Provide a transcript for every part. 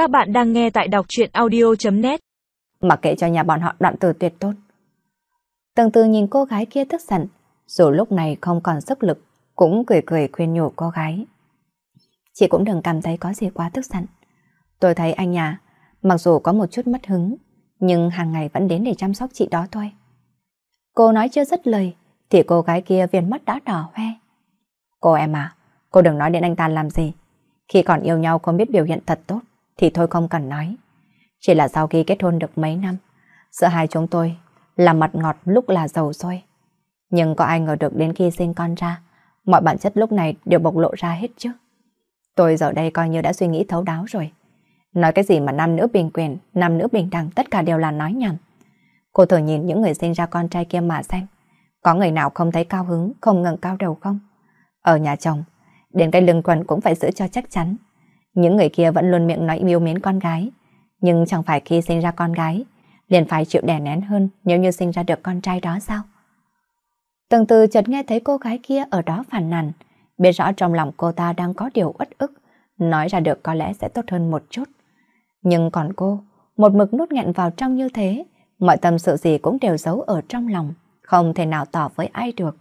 Các bạn đang nghe tại đọc truyện audio.net Mặc kệ cho nhà bọn họ đoạn từ tuyệt tốt. Từng từ nhìn cô gái kia tức giận, dù lúc này không còn sức lực, cũng cười cười khuyên nhủ cô gái. Chị cũng đừng cảm thấy có gì quá tức giận. Tôi thấy anh nhà, mặc dù có một chút mất hứng, nhưng hàng ngày vẫn đến để chăm sóc chị đó thôi. Cô nói chưa dứt lời, thì cô gái kia viên mắt đã đỏ hoe. Cô em à, cô đừng nói đến anh ta làm gì. Khi còn yêu nhau không biết biểu hiện thật tốt, thì thôi không cần nói. Chỉ là sau khi kết hôn được mấy năm, giữa hai chúng tôi là mặt ngọt lúc là dầu sôi. Nhưng có ai ngờ được đến khi sinh con ra, mọi bản chất lúc này đều bộc lộ ra hết chứ. Tôi giờ đây coi như đã suy nghĩ thấu đáo rồi. Nói cái gì mà nam nữ bình quyền, nam nữ bình đẳng tất cả đều là nói nhầm. Cô thử nhìn những người sinh ra con trai kia mà xem. Có người nào không thấy cao hứng, không ngừng cao đầu không? Ở nhà chồng, đến cái lưng quần cũng phải giữ cho chắc chắn. Những người kia vẫn luôn miệng nói yêu mến con gái. Nhưng chẳng phải khi sinh ra con gái, liền phải chịu đè nén hơn nếu như sinh ra được con trai đó sao? Từng từ chợt nghe thấy cô gái kia ở đó phản nàn, biết rõ trong lòng cô ta đang có điều uất ức, nói ra được có lẽ sẽ tốt hơn một chút. Nhưng còn cô, một mực nút nghẹn vào trong như thế, mọi tâm sự gì cũng đều giấu ở trong lòng, không thể nào tỏ với ai được.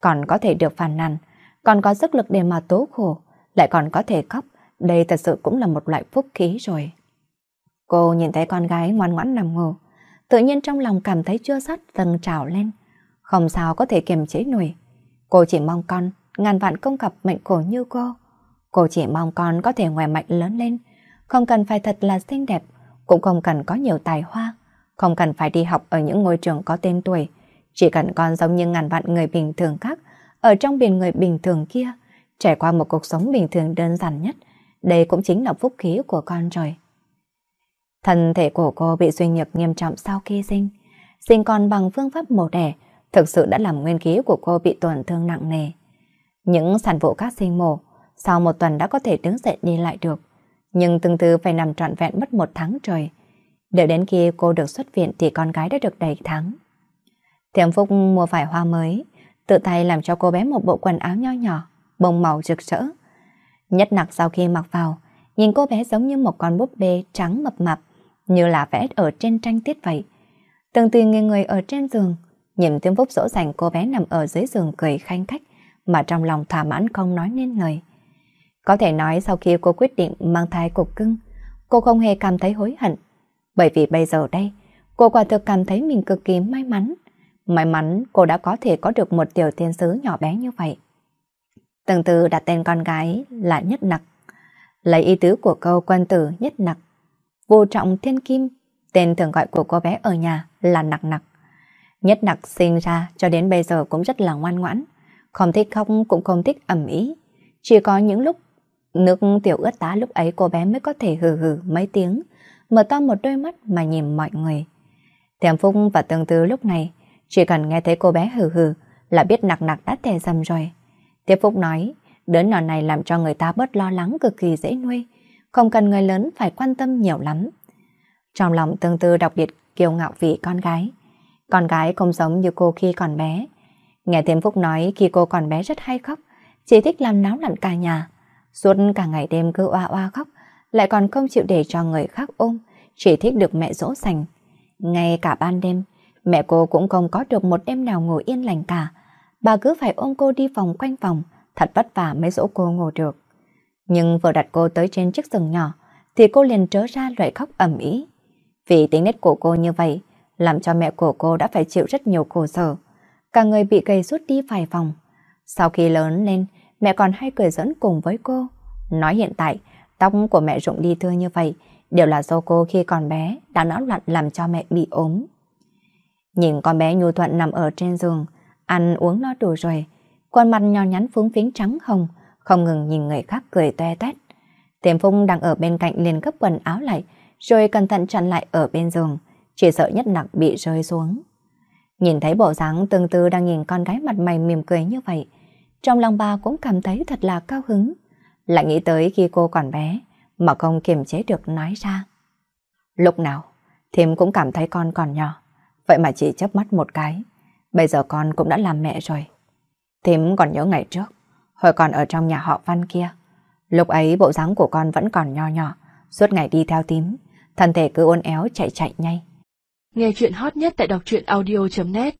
Còn có thể được phàn nàn, còn có sức lực để mà tố khổ, lại còn có thể khóc, đây thật sự cũng là một loại phúc khí rồi. Cô nhìn thấy con gái ngoan ngoãn nằm ngủ, tự nhiên trong lòng cảm thấy chưa sắt dâng trào lên. Không sao có thể kiềm chế nổi. Cô chỉ mong con ngàn vạn công gặp mệnh khổ như cô. Cô chỉ mong con có thể khỏe mạnh lớn lên, không cần phải thật là xinh đẹp, cũng không cần có nhiều tài hoa, không cần phải đi học ở những ngôi trường có tên tuổi, chỉ cần con giống như ngàn vạn người bình thường khác, ở trong biển người bình thường kia, trải qua một cuộc sống bình thường đơn giản nhất, đây cũng chính là phúc khí của con rồi. Thân thể của cô bị suy nhược nghiêm trọng sau khi sinh, sinh con bằng phương pháp mổ đẻ, thực sự đã làm nguyên khí của cô bị tổn thương nặng nề. Những sản phụ các sinh mổ, sau một tuần đã có thể đứng dậy đi lại được, nhưng từng từ phải nằm trọn vẹn mất một tháng trời. Đợi đến khi cô được xuất viện thì con gái đã được đầy tháng. Thiểm Phúc mua vải hoa mới, tự tay làm cho cô bé một bộ quần áo nho nhỏ, bông màu rực rỡ. Nhất nặc sau khi mặc vào, nhìn cô bé giống như một con búp bê trắng mập mập, như là vẽ ở trên tranh tiết vậy. Từng tùy người người ở trên giường, nhìn tiếng Phúc dỗ dành cô bé nằm ở dưới giường cười khanh khách, mà trong lòng thỏa mãn không nói nên lời. Có thể nói sau khi cô quyết định mang thai cục cưng, cô không hề cảm thấy hối hận. Bởi vì bây giờ đây, cô quả thực cảm thấy mình cực kỳ may mắn. May mắn cô đã có thể có được một tiểu thiên sứ nhỏ bé như vậy. Từng từ đặt tên con gái là Nhất Nặc. Lấy ý tứ của câu quân tử Nhất Nặc. Vô trọng thiên kim, tên thường gọi của cô bé ở nhà là Nặc Nặc. Nhất Nặc sinh ra cho đến bây giờ cũng rất là ngoan ngoãn. Không thích khóc cũng không thích ẩm ý. Chỉ có những lúc nước tiểu ướt tá lúc ấy cô bé mới có thể hừ hừ mấy tiếng, mở to một đôi mắt mà nhìn mọi người. Tiềm Phúc và Tương Tư lúc này chỉ cần nghe thấy cô bé hừ hừ là biết nặc nặc đã tè dầm rồi. Tiếp Phúc nói, đứa nhỏ này làm cho người ta bớt lo lắng cực kỳ dễ nuôi, không cần người lớn phải quan tâm nhiều lắm. Trong lòng tương tư đặc biệt kiêu ngạo vì con gái. Con gái không giống như cô khi còn bé. Nghe Tiêm Phúc nói khi cô còn bé rất hay khóc, chỉ thích làm náo loạn cả nhà. Suốt cả ngày đêm cứ oa oa khóc, lại còn không chịu để cho người khác ôm, chỉ thích được mẹ dỗ dành. Ngay cả ban đêm, mẹ cô cũng không có được một đêm nào ngủ yên lành cả. Bà cứ phải ôm cô đi vòng quanh vòng, thật vất vả mới dỗ cô ngủ được. Nhưng vừa đặt cô tới trên chiếc giường nhỏ, thì cô liền trớ ra loại khóc ẩm ý. Vì tính nết của cô như vậy, làm cho mẹ của cô đã phải chịu rất nhiều khổ sở. Cả người bị gầy rút đi vài vòng. Sau khi lớn lên, mẹ còn hay cười dẫn cùng với cô. Nói hiện tại, tóc của mẹ rụng đi thưa như vậy, đều là do cô khi còn bé đã náo loạn làm cho mẹ bị ốm. Nhìn con bé nhu thuận nằm ở trên giường, ăn uống no đủ rồi, khuôn mặt nhỏ nhắn phúng phính trắng hồng, không ngừng nhìn người khác cười toe toét. Tiềm Phung đang ở bên cạnh liền gấp quần áo lại, rồi cẩn thận chặn lại ở bên giường, chỉ sợ nhất nặng bị rơi xuống. Nhìn thấy bộ dáng tương tư đang nhìn con gái mặt mày mỉm cười như vậy, trong lòng bà cũng cảm thấy thật là cao hứng. Lại nghĩ tới khi cô còn bé, mà không kiềm chế được nói ra. Lúc nào, Thiêm cũng cảm thấy con còn nhỏ, vậy mà chỉ chớp mắt một cái, bây giờ con cũng đã làm mẹ rồi. Thím còn nhớ ngày trước, hồi còn ở trong nhà họ Văn kia. Lúc ấy bộ dáng của con vẫn còn nho nhỏ, suốt ngày đi theo tím, thân thể cứ ôn éo chạy chạy nhanh. Nghe chuyện hot nhất tại đọc truyện audio.net